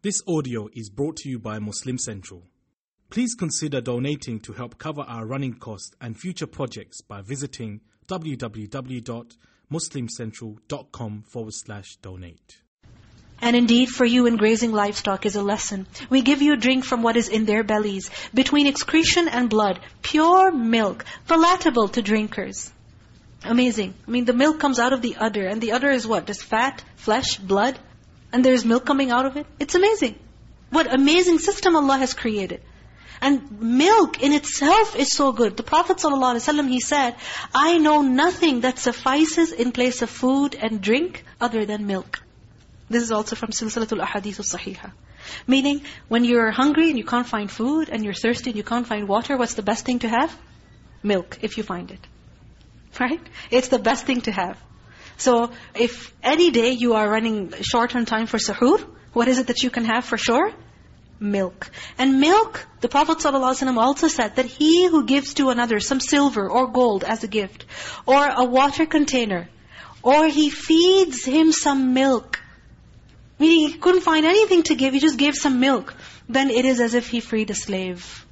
This audio is brought to you by Muslim Central. Please consider donating to help cover our running costs and future projects by visiting www.muslimcentral.com forward slash donate. And indeed, for you in grazing livestock is a lesson. We give you a drink from what is in their bellies, between excretion and blood, pure milk, palatable to drinkers. Amazing. I mean, the milk comes out of the udder, and the udder is what? Just fat, flesh, blood, and there's milk coming out of it? It's amazing. What amazing system Allah has created. And milk in itself is so good. The Prophet ﷺ, he said, I know nothing that suffices in place of food and drink other than milk. This is also from Silsilatul Ahadith al-Sahiha. Meaning, when you're hungry and you can't find food, and you're thirsty and you can't find water, what's the best thing to have? Milk, if you find it. Right? It's the best thing to have. So, if any day you are running short on time for suhoor, what is it that you can have for sure? Milk. And milk, the Prophet ﷺ also said that he who gives to another some silver or gold as a gift, or a water container, or he feeds him some milk, Meaning he couldn't find anything to give, he just gave some milk. Then it is as if he freed a slave.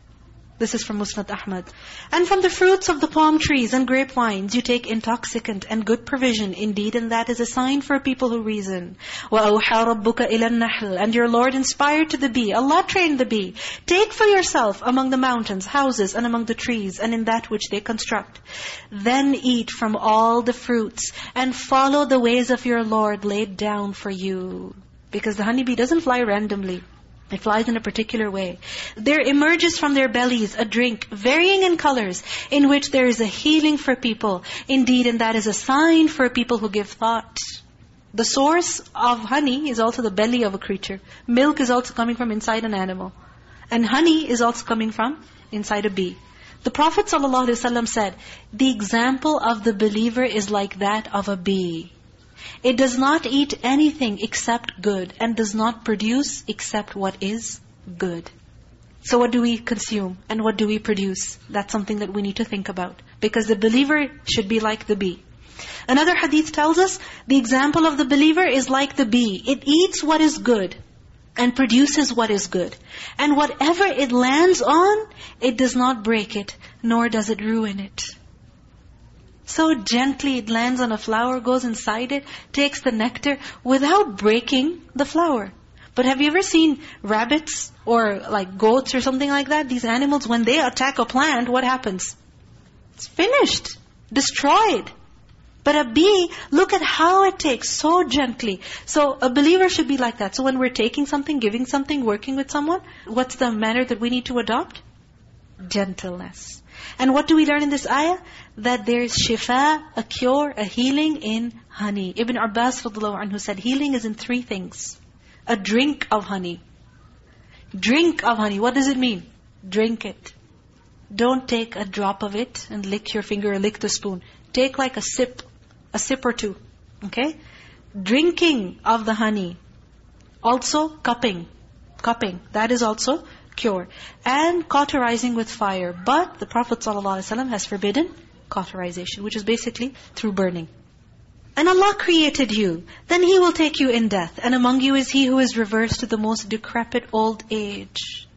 This is from Musnad Ahmad. And from the fruits of the palm trees and grapevines, you take intoxicant and good provision. Indeed, and that is a sign for people who reason. وَأَوْحَى رَبُّكَ إِلَى النَّحْلِ And your Lord inspired to the bee. Allah trained the bee. Take for yourself among the mountains, houses, and among the trees, and in that which they construct. Then eat from all the fruits, and follow the ways of your Lord laid down for you. Because the honeybee doesn't fly randomly. It flies in a particular way. There emerges from their bellies a drink, varying in colors, in which there is a healing for people. Indeed, and that is a sign for people who give thought. The source of honey is also the belly of a creature. Milk is also coming from inside an animal. And honey is also coming from inside a bee. The Prophet ﷺ said, the example of the believer is like that of a bee. It does not eat anything except good and does not produce except what is good. So what do we consume and what do we produce? That's something that we need to think about. Because the believer should be like the bee. Another hadith tells us, the example of the believer is like the bee. It eats what is good and produces what is good. And whatever it lands on, it does not break it, nor does it ruin it. So gently it lands on a flower, goes inside it, takes the nectar without breaking the flower. But have you ever seen rabbits or like goats or something like that? These animals, when they attack a plant, what happens? It's finished, destroyed. But a bee, look at how it takes so gently. So a believer should be like that. So when we're taking something, giving something, working with someone, what's the manner that we need to adopt? Gentleness. And what do we learn in this ayah? That there is shifa, a cure, a healing in honey. Ibn Abbas anhu said, healing is in three things. A drink of honey. Drink of honey. What does it mean? Drink it. Don't take a drop of it and lick your finger or lick the spoon. Take like a sip, a sip or two. Okay? Drinking of the honey. Also cupping. Cupping. That is also cure. And cauterizing with fire. But the Prophet ﷺ has forbidden cauterization, which is basically through burning. And Allah created you. Then He will take you in death. And among you is He who is reversed to the most decrepit old age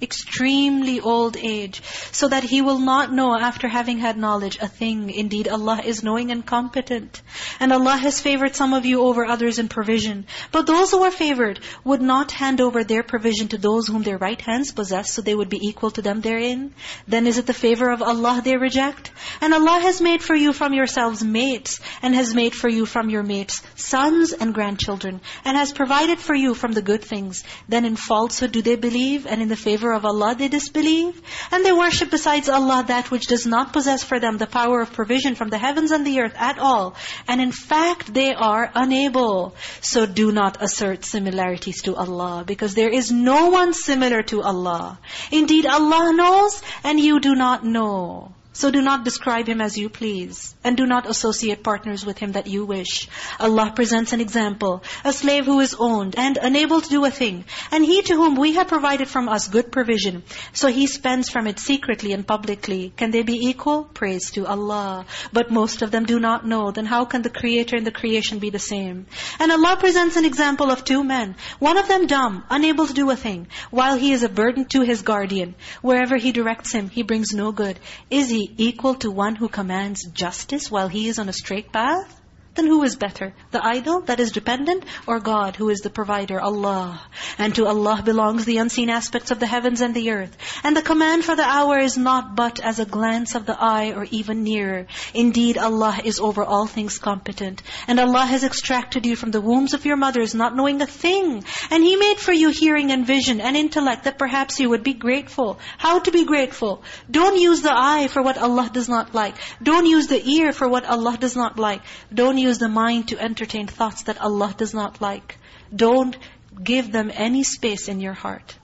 extremely old age, so that he will not know after having had knowledge a thing. Indeed, Allah is knowing and competent. And Allah has favored some of you over others in provision. But those who are favored would not hand over their provision to those whom their right hands possess, so they would be equal to them therein. Then is it the favor of Allah they reject? And Allah has made for you from yourselves mates, and has made for you from your mates sons and grandchildren, and has provided for you from the good things. Then in falsehood do they believe, and in the favor of Allah they disbelieve. And they worship besides Allah that which does not possess for them the power of provision from the heavens and the earth at all. And in fact they are unable. So do not assert similarities to Allah because there is no one similar to Allah. Indeed Allah knows and you do not know. So do not describe him as you please. And do not associate partners with him that you wish. Allah presents an example. A slave who is owned and unable to do a thing. And he to whom we have provided from us good provision, so he spends from it secretly and publicly. Can they be equal? Praise to Allah. But most of them do not know. Then how can the Creator and the creation be the same? And Allah presents an example of two men. One of them dumb, unable to do a thing, while he is a burden to his guardian. Wherever he directs him, he brings no good. Is he equal to one who commands justice while he is on a straight path? Then who is better? The idol that is dependent or God who is the provider, Allah? And to Allah belongs the unseen aspects of the heavens and the earth. And the command for the hour is not but as a glance of the eye or even nearer. Indeed, Allah is over all things competent. And Allah has extracted you from the wombs of your mothers not knowing a thing. And He made for you hearing and vision and intellect that perhaps you would be grateful. How to be grateful? Don't use the eye for what Allah does not like. Don't use the ear for what Allah does not like. Don't use the mind to entertain thoughts that Allah does not like. Don't give them any space in your heart.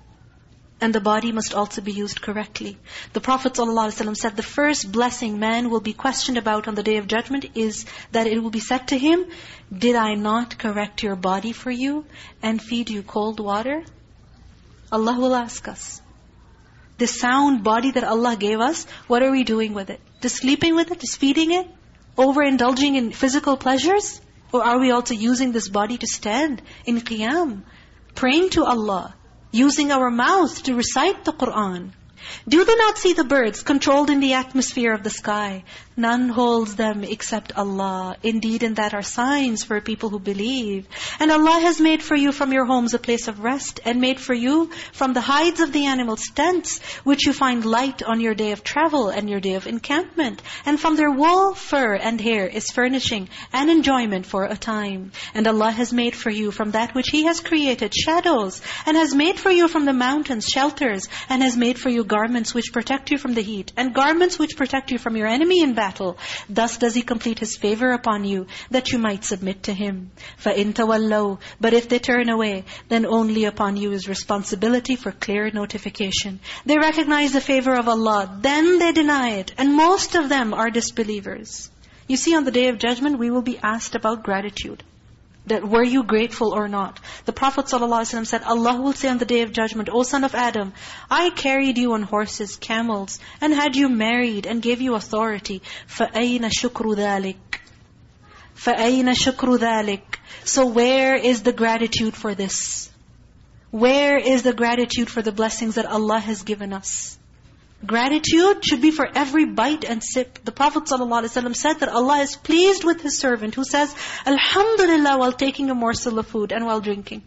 And the body must also be used correctly. The Prophet ﷺ said the first blessing man will be questioned about on the Day of Judgment is that it will be said to him, Did I not correct your body for you and feed you cold water? Allah will ask us. The sound body that Allah gave us, what are we doing with it? Just sleeping with it? Just feeding it? Overindulging in physical pleasures? Or are we also using this body to stand in qiyam, praying to Allah, using our mouth to recite the Qur'an? Do they not see the birds controlled in the atmosphere of the sky? None holds them except Allah. Indeed, in that are signs for people who believe. And Allah has made for you from your homes a place of rest, and made for you from the hides of the animals tents, which you find light on your day of travel and your day of encampment. And from their wool, fur, and hair is furnishing and enjoyment for a time. And Allah has made for you from that which He has created shadows, and has made for you from the mountains shelters, and has made for you garments which protect you from the heat, and garments which protect you from your enemy in battle. Thus does He complete His favor upon you, that you might submit to Him. فَإِن تَوَلَّوْا But if they turn away, then only upon you is responsibility for clear notification. They recognize the favor of Allah, then they deny it. And most of them are disbelievers. You see, on the Day of Judgment, we will be asked about gratitude. That were you grateful or not? The Prophet ﷺ said, Allah will say on the Day of Judgment, O son of Adam, I carried you on horses, camels, and had you married and gave you authority. فَأَيْنَ شُكْرُ ذَلِكَ فَأَيْنَ شُكْرُ ذَلِكَ So where is the gratitude for this? Where is the gratitude for the blessings that Allah has given us? Gratitude should be for every bite and sip. The Prophet ﷺ said that Allah is pleased with His servant who says, Alhamdulillah while taking a morsel of food and while drinking.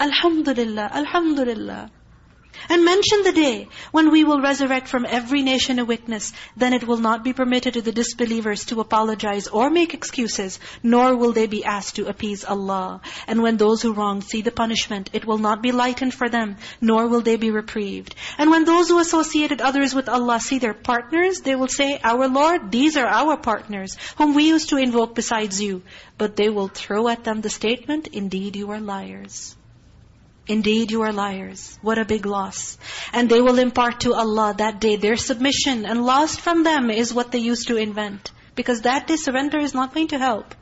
Alhamdulillah, Alhamdulillah. And mention the day when we will resurrect from every nation a witness. Then it will not be permitted to the disbelievers to apologize or make excuses, nor will they be asked to appease Allah. And when those who wrong see the punishment, it will not be lightened for them, nor will they be reprieved. And when those who associated others with Allah see their partners, they will say, Our Lord, these are our partners, whom we used to invoke besides you. But they will throw at them the statement, Indeed you are liars. Indeed, you are liars. What a big loss. And they will impart to Allah that day their submission. And lost from them is what they used to invent. Because that day surrender is not going to help.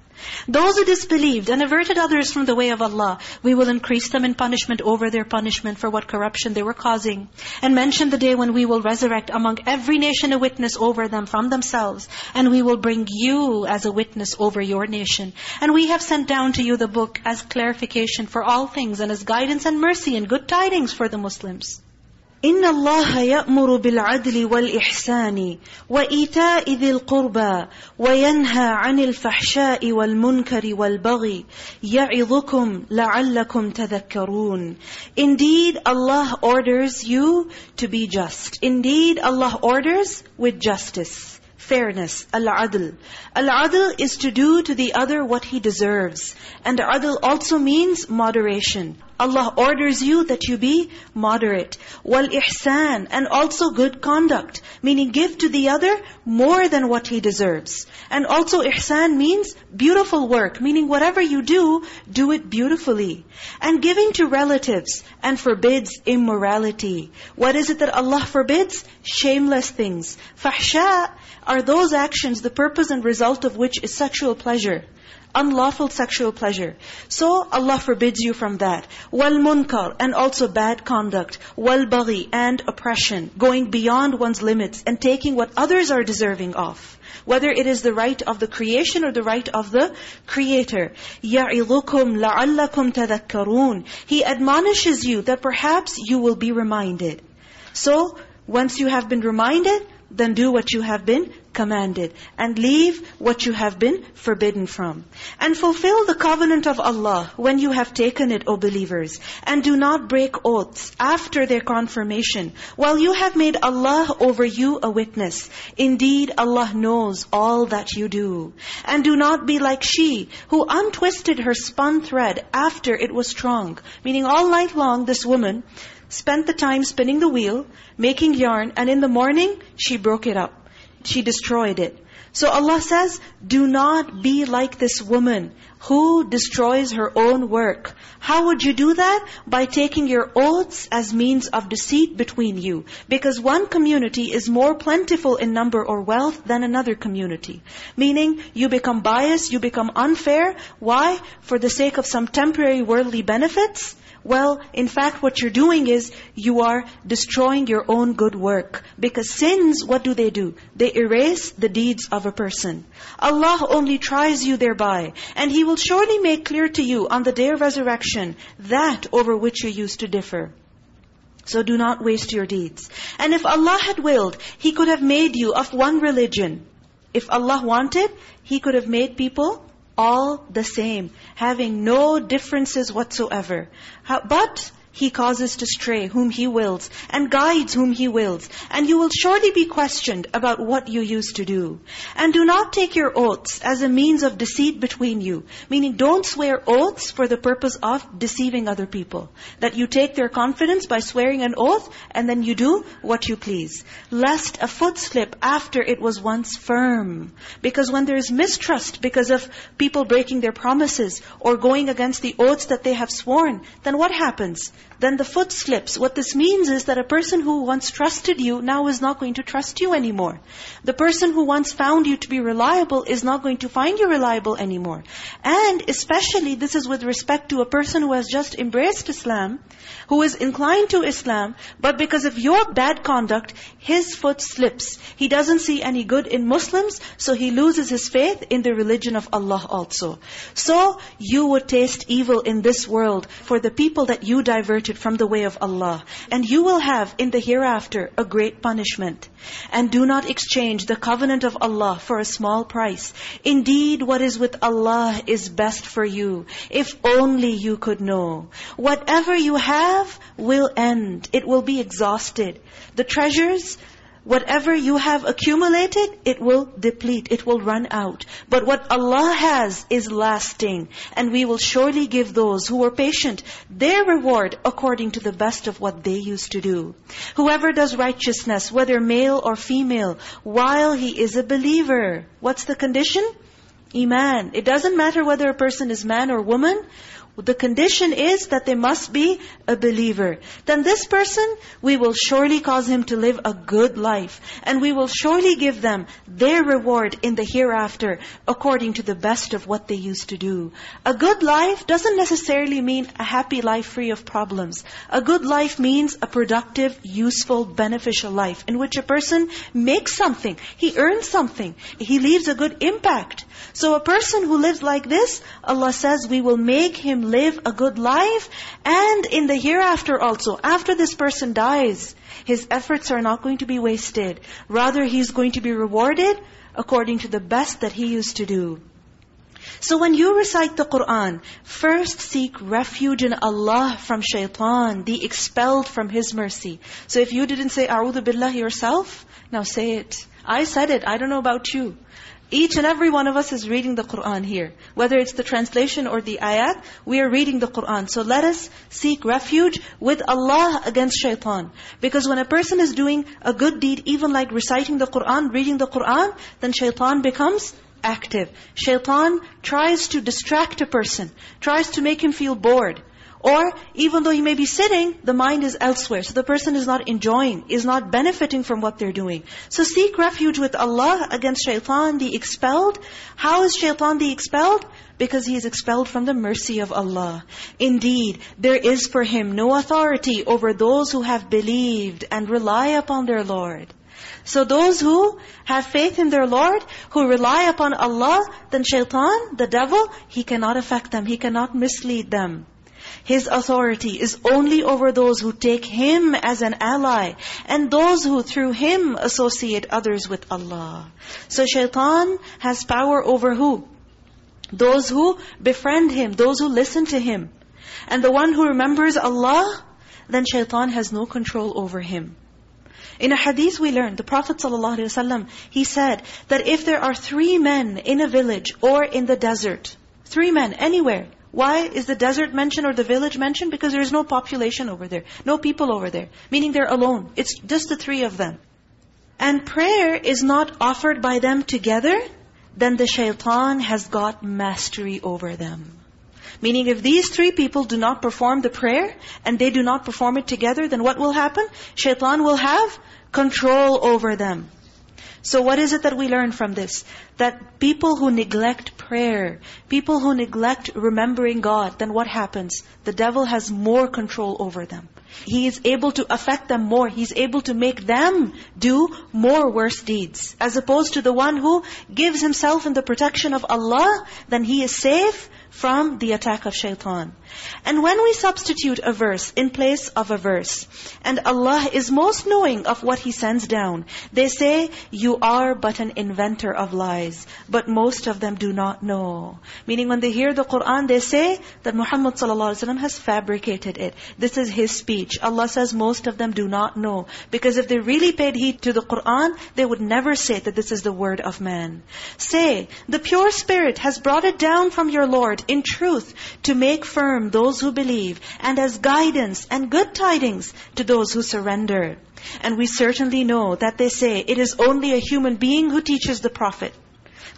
Those who disbelieved and averted others from the way of Allah, we will increase them in punishment over their punishment for what corruption they were causing. And mention the day when we will resurrect among every nation a witness over them from themselves. And we will bring you as a witness over your nation. And we have sent down to you the book as clarification for all things and as guidance and mercy and good tidings for the Muslims. إن الله يأمر بالعدل والإحسان وإيتاء ذي القربى وينهى عن الفحشاء والمنكر والبغي يعظكم لعلكم تذكرون Indeed, Allah orders you to be just. Indeed, Allah orders with justice. Fairness, al-adl. Al-adl is to do to the other what he deserves. And adl also means moderation. Allah orders you that you be moderate. Wal-ihsan, and also good conduct. Meaning give to the other more than what he deserves. And also ihsan means beautiful work. Meaning whatever you do, do it beautifully. And giving to relatives, and forbids immorality. What is it that Allah forbids? Shameless things. Fahsha are those actions, the purpose and result of which is sexual pleasure unlawful sexual pleasure. So Allah forbids you from that. وَالْمُنْكَرْ And also bad conduct. وَالْبَغِي And oppression. Going beyond one's limits and taking what others are deserving of. Whether it is the right of the creation or the right of the creator. يَعِظُكُمْ لَعَلَّكُمْ تَذَكَّرُونَ He admonishes you that perhaps you will be reminded. So, once you have been reminded, then do what you have been commanded. And leave what you have been forbidden from. And fulfill the covenant of Allah when you have taken it, O believers. And do not break oaths after their confirmation, while you have made Allah over you a witness. Indeed, Allah knows all that you do. And do not be like she, who untwisted her spun thread after it was strong. Meaning all night long, this woman spent the time spinning the wheel, making yarn, and in the morning, she broke it up. She destroyed it. So Allah says, do not be like this woman who destroys her own work. How would you do that? By taking your oaths as means of deceit between you. Because one community is more plentiful in number or wealth than another community. Meaning, you become biased, you become unfair. Why? For the sake of some temporary worldly benefits? Well, in fact, what you're doing is you are destroying your own good work. Because sins, what do they do? They erase the deeds of a person. Allah only tries you thereby. And He will surely make clear to you on the day of resurrection that over which you used to differ. So do not waste your deeds. And if Allah had willed, He could have made you of one religion. If Allah wanted, He could have made people all the same, having no differences whatsoever. But He causes to stray whom He wills, and guides whom He wills. And you will surely be questioned about what you used to do. And do not take your oaths as a means of deceit between you. Meaning, don't swear oaths for the purpose of deceiving other people. That you take their confidence by swearing an oath, and then you do what you please. Lest a foot slip after it was once firm. Because when there is mistrust because of people breaking their promises, or going against the oaths that they have sworn, then what happens? Then the foot slips. What this means is that a person who once trusted you, now is not going to trust you anymore. The person who once found you to be reliable is not going to find you reliable anymore. And especially, this is with respect to a person who has just embraced Islam, who is inclined to Islam, but because of your bad conduct, his foot slips. He doesn't see any good in Muslims, so he loses his faith in the religion of Allah also. So, you would taste evil in this world for the people that you diverted from the way of Allah. And you will have in the hereafter a great punishment. And do not exchange the covenant of Allah for a small price. Indeed, what is with Allah is best for you. If only you could know. Whatever you have will end. It will be exhausted. The treasures Whatever you have accumulated, it will deplete, it will run out. But what Allah has is lasting. And we will surely give those who were patient their reward according to the best of what they used to do. Whoever does righteousness, whether male or female, while he is a believer, what's the condition? Iman. It doesn't matter whether a person is man or woman. The condition is that they must be a believer. Then this person, we will surely cause him to live a good life. And we will surely give them their reward in the hereafter according to the best of what they used to do. A good life doesn't necessarily mean a happy life free of problems. A good life means a productive, useful, beneficial life in which a person makes something. He earns something. He leaves a good impact. So a person who lives like this, Allah says, we will make him live a good life. And in the hereafter also, after this person dies, his efforts are not going to be wasted. Rather, he's going to be rewarded according to the best that he used to do. So when you recite the Qur'an, first seek refuge in Allah from shaitan, the expelled from His mercy. So if you didn't say A'udhu Billah yourself, now say it. I said it, I don't know about you. Each and every one of us is reading the Qur'an here. Whether it's the translation or the ayat, we are reading the Qur'an. So let us seek refuge with Allah against shaitan. Because when a person is doing a good deed, even like reciting the Qur'an, reading the Qur'an, then shaitan becomes active. Shaitan tries to distract a person, tries to make him feel bored. Or even though he may be sitting, the mind is elsewhere. So the person is not enjoying, is not benefiting from what they're doing. So seek refuge with Allah against shaitan, the expelled. How is shaitan the expelled? Because he is expelled from the mercy of Allah. Indeed, there is for him no authority over those who have believed and rely upon their Lord. So those who have faith in their Lord, who rely upon Allah, then shaitan, the devil, he cannot affect them. He cannot mislead them. His authority is only over those who take Him as an ally and those who through Him associate others with Allah. So shaitan has power over who? Those who befriend him, those who listen to him. And the one who remembers Allah, then shaitan has no control over him. In a hadith we learned, the Prophet ﷺ, he said that if there are three men in a village or in the desert, three men anywhere, why is the desert mentioned or the village mentioned? Because there is no population over there, no people over there, meaning they're alone. It's just the three of them. And prayer is not offered by them together, then the shaitan has got mastery over them. Meaning if these three people do not perform the prayer and they do not perform it together, then what will happen? Shaitan will have control over them. So what is it that we learn from this? That people who neglect prayer, people who neglect remembering God, then what happens? The devil has more control over them. He is able to affect them more. He's able to make them do more worse deeds. As opposed to the one who gives himself in the protection of Allah, then he is safe from the attack of shaitan. And when we substitute a verse in place of a verse, and Allah is most knowing of what He sends down, they say, you are but an inventor of lies, but most of them do not know. Meaning when they hear the Qur'an, they say that Muhammad ﷺ has fabricated it. This is his speech. Allah says most of them do not know. Because if they really paid heed to the Qur'an, they would never say that this is the word of man. Say, the pure spirit has brought it down from your Lord in truth to make firm those who believe and as guidance and good tidings to those who surrender. And we certainly know that they say it is only a human being who teaches the Prophet.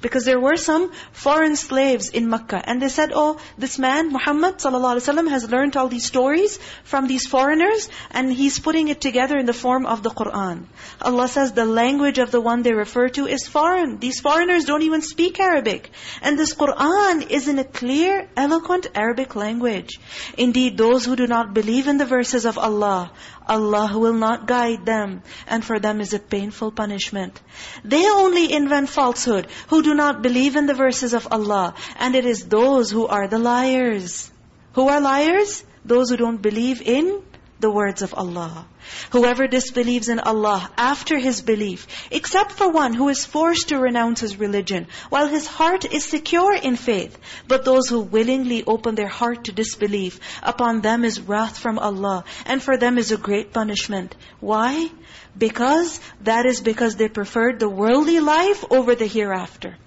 Because there were some foreign slaves in Makkah. And they said, oh, this man, Muhammad ﷺ, has learned all these stories from these foreigners, and he's putting it together in the form of the Qur'an. Allah says the language of the one they refer to is foreign. These foreigners don't even speak Arabic. And this Qur'an is in a clear, eloquent Arabic language. Indeed, those who do not believe in the verses of Allah Allah will not guide them, and for them is a painful punishment. They only invent falsehood who do not believe in the verses of Allah, and it is those who are the liars. Who are liars? Those who don't believe in the words of Allah. Whoever disbelieves in Allah after his belief, except for one who is forced to renounce his religion, while his heart is secure in faith. But those who willingly open their heart to disbelief, upon them is wrath from Allah, and for them is a great punishment. Why? Because that is because they preferred the worldly life over the hereafter.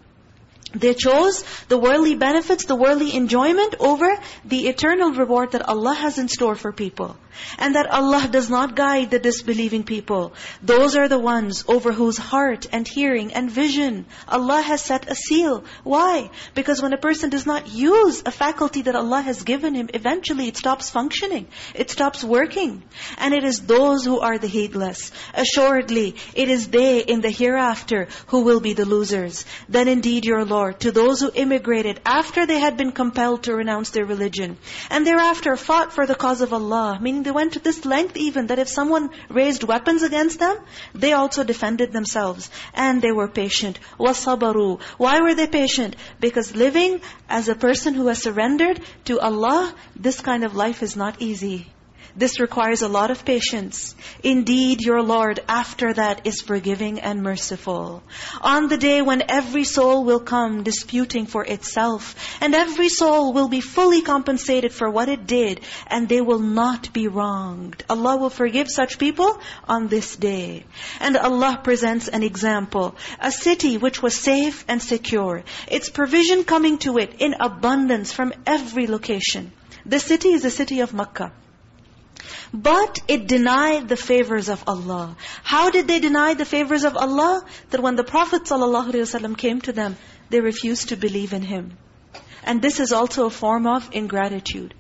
They chose the worldly benefits, the worldly enjoyment over the eternal reward that Allah has in store for people. And that Allah does not guide the disbelieving people. Those are the ones over whose heart and hearing and vision Allah has set a seal. Why? Because when a person does not use a faculty that Allah has given him, eventually it stops functioning. It stops working. And it is those who are the heedless. Assuredly, it is they in the hereafter who will be the losers. Then indeed your Lord, to those who immigrated after they had been compelled to renounce their religion, and thereafter fought for the cause of Allah, meaning they went to this length even that if someone raised weapons against them, they also defended themselves. And they were patient. وَصَبَرُوا Why were they patient? Because living as a person who has surrendered to Allah, this kind of life is not easy. This requires a lot of patience. Indeed, your Lord after that is forgiving and merciful. On the day when every soul will come disputing for itself, and every soul will be fully compensated for what it did, and they will not be wronged. Allah will forgive such people on this day. And Allah presents an example. A city which was safe and secure. Its provision coming to it in abundance from every location. The city is the city of Makkah. But it denied the favors of Allah. How did they deny the favors of Allah? That when the Prophet ﷺ came to them, they refused to believe in Him. And this is also a form of ingratitude.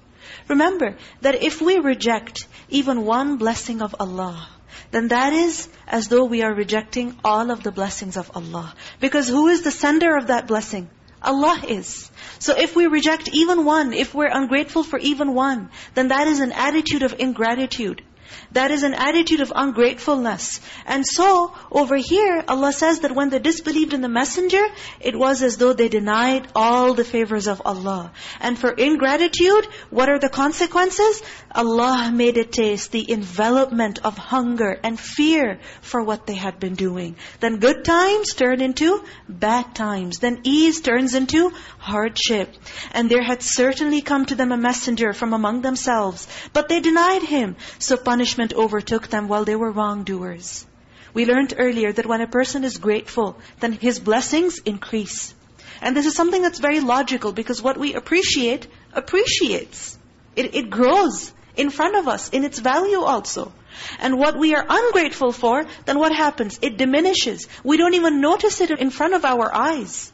Remember that if we reject even one blessing of Allah, then that is as though we are rejecting all of the blessings of Allah. Because who is the sender of that blessing? Allah is. So if we reject even one, if we're ungrateful for even one, then that is an attitude of ingratitude. That is an attitude of ungratefulness. And so, over here, Allah says that when they disbelieved in the messenger, it was as though they denied all the favors of Allah. And for ingratitude, what are the consequences? Allah made it taste the envelopment of hunger and fear for what they had been doing. Then good times turn into bad times. Then ease turns into hardship. And there had certainly come to them a messenger from among themselves. But they denied him. So punishment overtook them while they were wrongdoers. We learned earlier that when a person is grateful, then his blessings increase. And this is something that's very logical because what we appreciate, appreciates. It, it grows in front of us, in its value also. And what we are ungrateful for, then what happens? It diminishes. We don't even notice it in front of our eyes.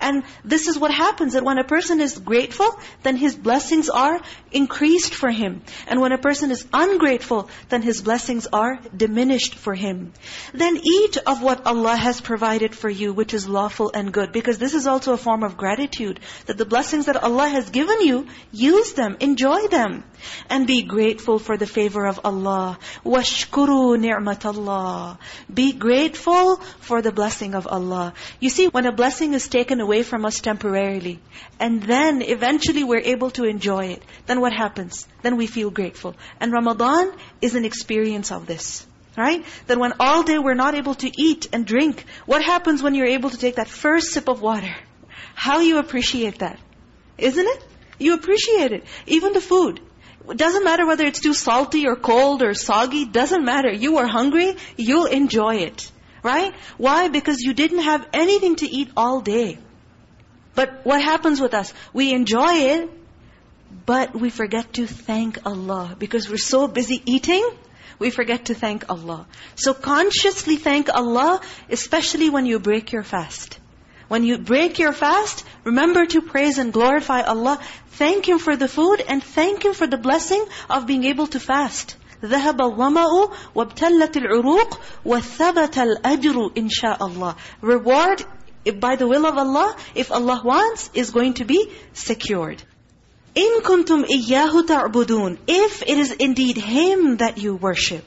And this is what happens, that when a person is grateful, then his blessings are increased for him. And when a person is ungrateful, then his blessings are diminished for him. Then eat of what Allah has provided for you, which is lawful and good. Because this is also a form of gratitude. That the blessings that Allah has given you, use them, enjoy them. And be grateful for the favor of Allah. وَاشْكُرُوا نِعْمَةَ اللَّهِ Be grateful for the blessing of Allah. You see, when a blessing is taken away from us temporarily, and then eventually we're able to enjoy it, then what happens? Then we feel grateful. And Ramadan is an experience of this. Right? That when all day we're not able to eat and drink, what happens when you're able to take that first sip of water? How you appreciate that. Isn't it? You appreciate it. Even the food. It doesn't matter whether it's too salty or cold or soggy. Doesn't matter. You are hungry, you'll enjoy it. Right? Why? Because you didn't have anything to eat all day. But what happens with us? We enjoy it, but we forget to thank Allah. Because we're so busy eating, we forget to thank Allah. So consciously thank Allah, especially when you break your fast. When you break your fast, remember to praise and glorify Allah. Thank Him for the food and thank Him for the blessing of being able to fast. ذهب الظمأ وابتلت العروق وثبت الأجر إن شاء الله. Reward, by the will of Allah, if Allah wants, is going to be secured. إِن كُنْتُمْ إِيَّاهُ تَعْبُدُونَ If it is indeed Him that you worship.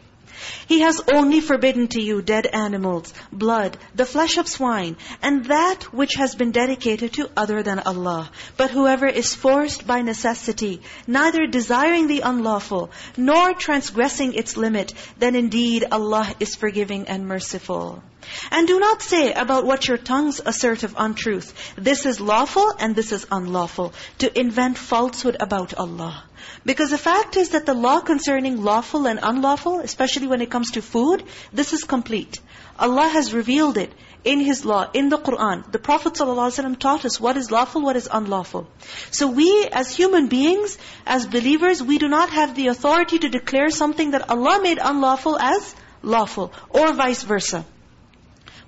He has only forbidden to you dead animals, blood, the flesh of swine, and that which has been dedicated to other than Allah. But whoever is forced by necessity, neither desiring the unlawful, nor transgressing its limit, then indeed Allah is forgiving and merciful. And do not say about what your tongues assert of untruth, this is lawful and this is unlawful, to invent falsehood about Allah. Because the fact is that the law concerning lawful and unlawful, especially when it comes to food, this is complete. Allah has revealed it in His law, in the Qur'an. The Prophet ﷺ taught us what is lawful, what is unlawful. So we as human beings, as believers, we do not have the authority to declare something that Allah made unlawful as lawful, or vice versa.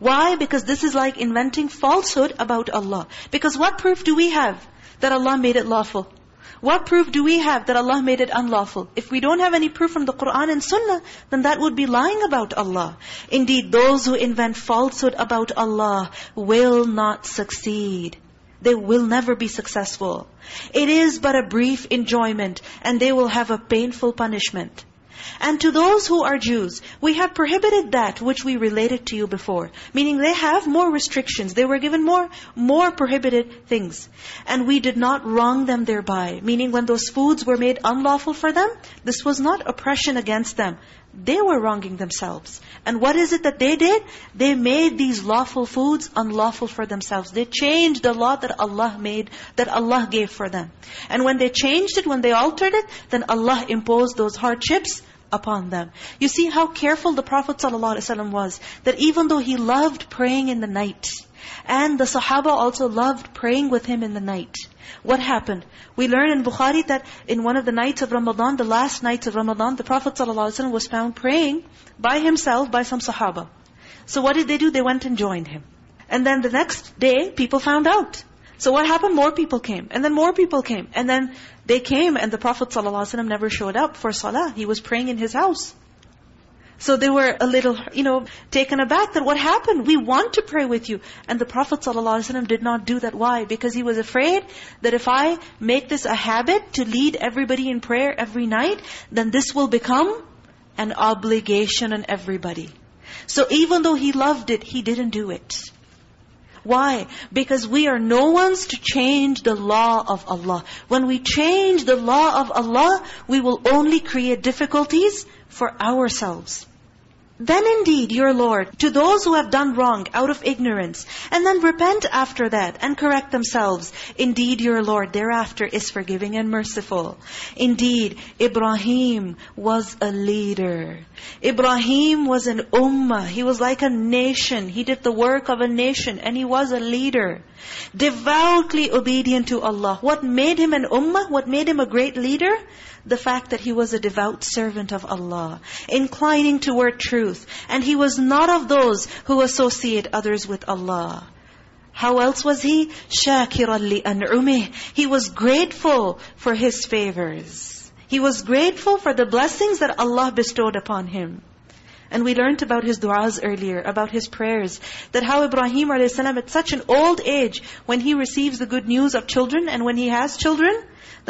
Why? Because this is like inventing falsehood about Allah. Because what proof do we have that Allah made it lawful? What proof do we have that Allah made it unlawful? If we don't have any proof from the Qur'an and Sunnah, then that would be lying about Allah. Indeed, those who invent falsehood about Allah will not succeed. They will never be successful. It is but a brief enjoyment, and they will have a painful punishment. And to those who are Jews, we have prohibited that which we related to you before. Meaning they have more restrictions. They were given more, more prohibited things. And we did not wrong them thereby. Meaning when those foods were made unlawful for them, this was not oppression against them. They were wronging themselves. And what is it that they did? They made these lawful foods unlawful for themselves. They changed the law that Allah made, that Allah gave for them. And when they changed it, when they altered it, then Allah imposed those hardships upon them. You see how careful the Prophet ﷺ was. That even though he loved praying in the night, and the Sahaba also loved praying with him in the night. What happened? We learn in Bukhari that in one of the nights of Ramadan, the last nights of Ramadan, the Prophet ﷺ was found praying by himself by some Sahaba. So what did they do? They went and joined him. And then the next day, people found out So what happened? More people came. And then more people came. And then they came and the Prophet ﷺ never showed up for salah. He was praying in his house. So they were a little, you know, taken aback that what happened? We want to pray with you. And the Prophet ﷺ did not do that. Why? Because he was afraid that if I make this a habit to lead everybody in prayer every night, then this will become an obligation on everybody. So even though he loved it, he didn't do it. Why? Because we are no ones to change the law of Allah. When we change the law of Allah, we will only create difficulties for ourselves. Then indeed, your Lord, to those who have done wrong out of ignorance, and then repent after that and correct themselves, indeed your Lord thereafter is forgiving and merciful. Indeed, Ibrahim was a leader. Ibrahim was an ummah. He was like a nation. He did the work of a nation and he was a leader. Devoutly obedient to Allah. What made him an ummah? What made him a great leader? the fact that he was a devout servant of Allah, inclining toward truth And he was not of those who associate others with Allah. How else was he? شَاكِرًا لِأَنْعُمِهِ He was grateful for his favors. He was grateful for the blessings that Allah bestowed upon him. And we learned about his du'as earlier, about his prayers. That how Ibrahim a.s. at such an old age, when he receives the good news of children, and when he has children,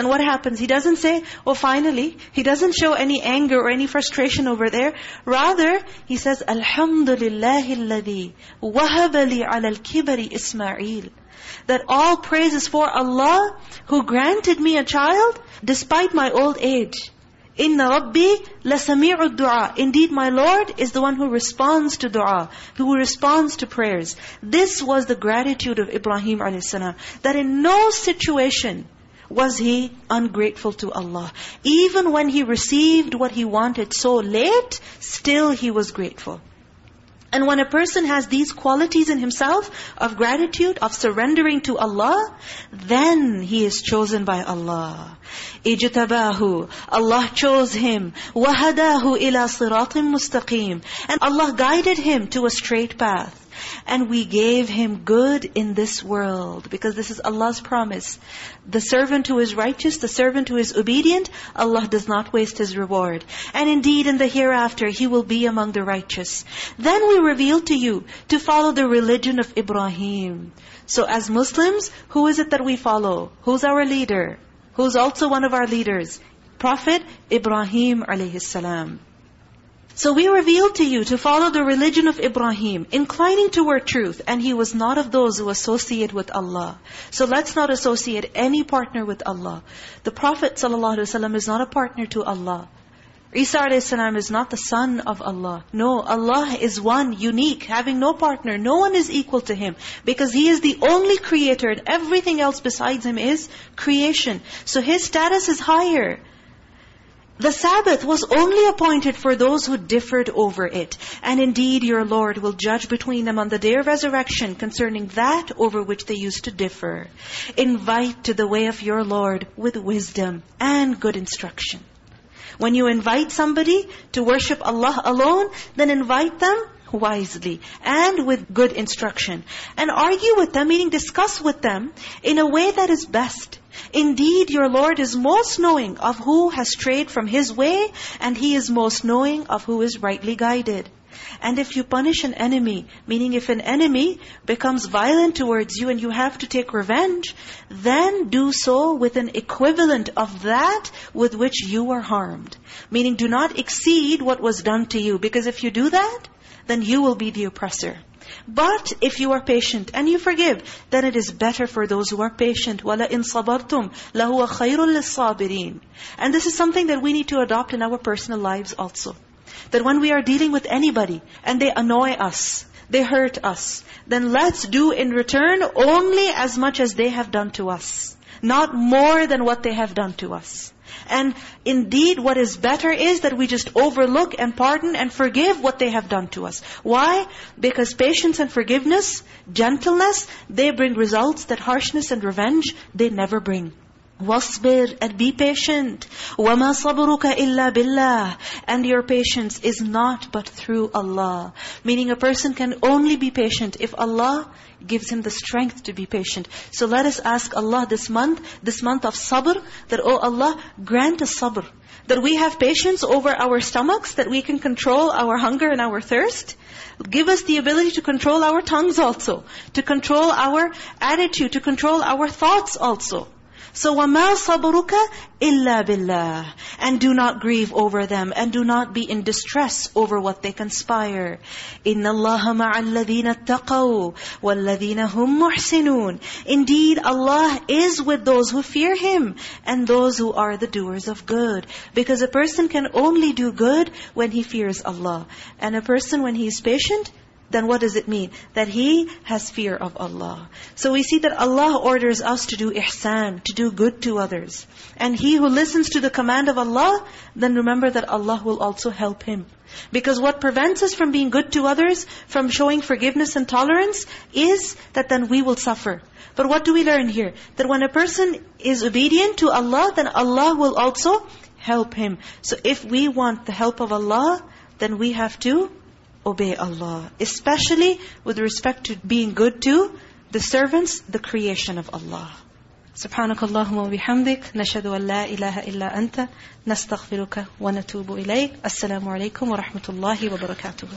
then what happens? He doesn't say, oh finally, he doesn't show any anger or any frustration over there. Rather, he says, Alhamdulillahi alladhi wahaba li ala al-kibari Ismail. That all praise is for Allah who granted me a child despite my old age. Inna Rabbi lasami'u du'a. Indeed, my Lord is the one who responds to dua, who responds to prayers. This was the gratitude of Ibrahim a.s. That in no situation was he ungrateful to Allah. Even when he received what he wanted so late, still he was grateful. And when a person has these qualities in himself of gratitude, of surrendering to Allah, then he is chosen by Allah. Ijtabahu. Allah chose him. Wahadahu ila siratim mustaqim. And Allah guided him to a straight path. And we gave him good in this world. Because this is Allah's promise. The servant who is righteous, the servant who is obedient, Allah does not waste his reward. And indeed in the hereafter, he will be among the righteous. Then we reveal to you to follow the religion of Ibrahim. So as Muslims, who is it that we follow? Who's our leader? Who's also one of our leaders? Prophet Ibrahim alayhi salam. So we revealed to you to follow the religion of Ibrahim, inclining toward truth, and he was not of those who associate with Allah. So let's not associate any partner with Allah. The Prophet ﷺ is not a partner to Allah. Isa a.s. is not the son of Allah. No, Allah is one, unique, having no partner. No one is equal to Him. Because He is the only creator and everything else besides Him is creation. So His status is higher. The Sabbath was only appointed for those who differed over it. And indeed your Lord will judge between them on the day of resurrection concerning that over which they used to differ. Invite to the way of your Lord with wisdom and good instruction. When you invite somebody to worship Allah alone, then invite them wisely and with good instruction. And argue with them, meaning discuss with them in a way that is best. Indeed, your Lord is most knowing of who has strayed from His way, and He is most knowing of who is rightly guided. And if you punish an enemy, meaning if an enemy becomes violent towards you and you have to take revenge, then do so with an equivalent of that with which you were harmed. Meaning do not exceed what was done to you. Because if you do that, then you will be the oppressor. But if you are patient and you forgive, then it is better for those who are patient. وَلَئِنْ صَبَرْتُمْ لَهُوَ خَيْرٌ لِلصَّابِرِينَ And this is something that we need to adopt in our personal lives also. That when we are dealing with anybody and they annoy us, they hurt us, then let's do in return only as much as they have done to us. Not more than what they have done to us. And indeed, what is better is that we just overlook and pardon and forgive what they have done to us. Why? Because patience and forgiveness, gentleness, they bring results that harshness and revenge, they never bring. واصبر and be patient وما صبرك إلا بالله and your patience is not but through Allah meaning a person can only be patient if Allah gives him the strength to be patient so let us ask Allah this month this month of sabr that oh Allah grant us sabr that we have patience over our stomachs that we can control our hunger and our thirst give us the ability to control our tongues also to control our attitude to control our thoughts also so وَمَا صَبْرُكَ إِلَّا بِاللَّهِ And do not grieve over them and do not be in distress over what they conspire. إِنَّ اللَّهَ مَعَ الَّذِينَ اتَّقَوْا وَالَّذِينَ هُمْ مُحْسِنُونَ Indeed, Allah is with those who fear Him and those who are the doers of good. Because a person can only do good when he fears Allah. And a person when he is patient, then what does it mean? That he has fear of Allah. So we see that Allah orders us to do ihsan, to do good to others. And he who listens to the command of Allah, then remember that Allah will also help him. Because what prevents us from being good to others, from showing forgiveness and tolerance, is that then we will suffer. But what do we learn here? That when a person is obedient to Allah, then Allah will also help him. So if we want the help of Allah, then we have to obey Allah. Especially with respect to being good to the servants, the creation of Allah. سبحانك اللهم وبحمدك نشهد أن لا إله إلا أنت نستغفرك ونتوب إليك السلام عليكم ورحمة الله وبركاته